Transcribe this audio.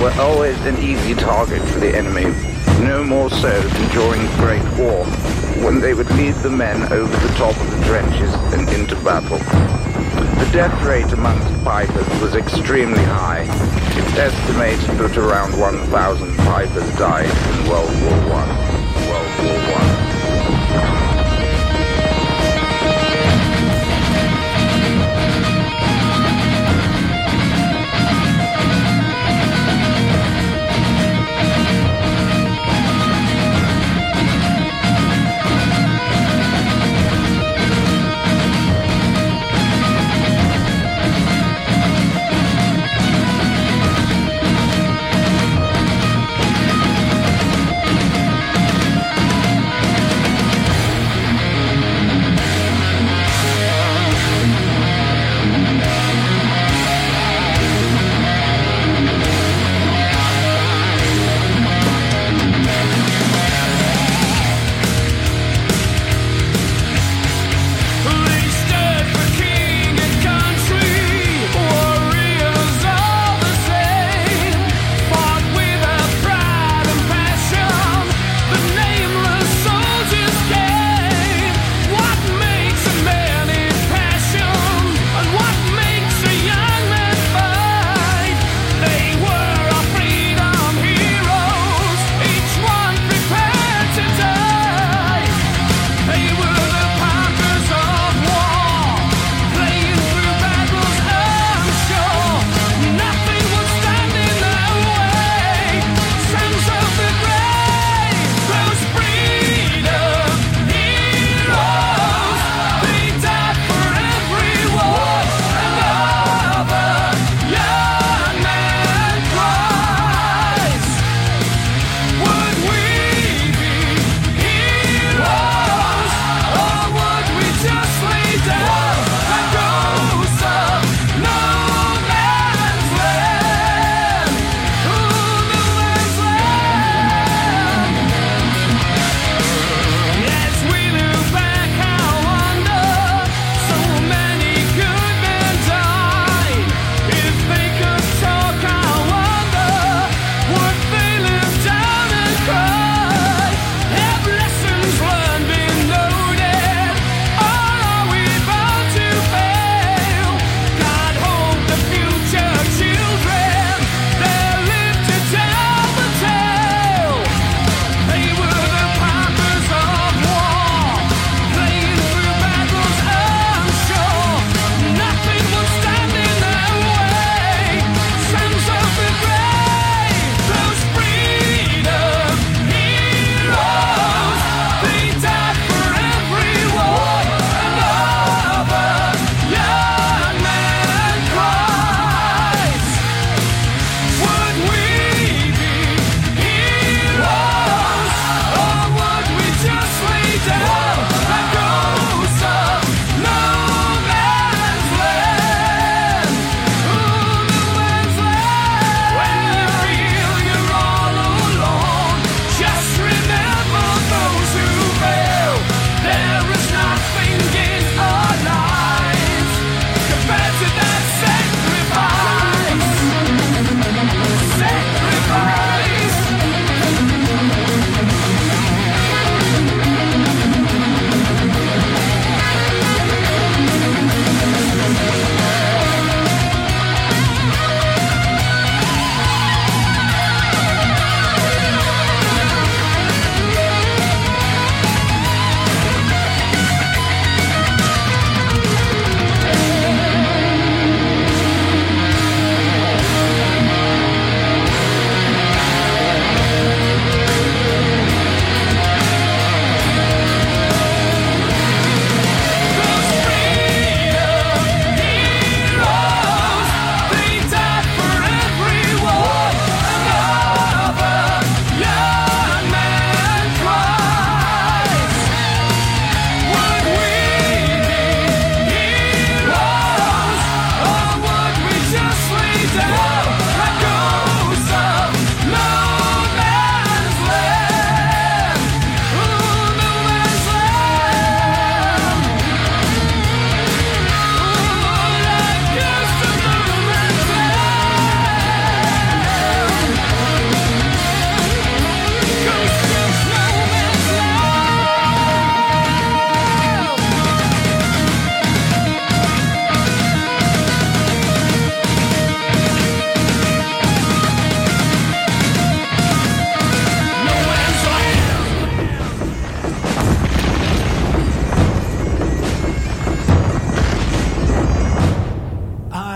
Were always an easy target for the enemy, no more so than during the Great War, when they would lead the men over the top of the trenches and into battle. The death rate amongst pipers was extremely high. It's estimated that around 1,000 pipers died in World War One.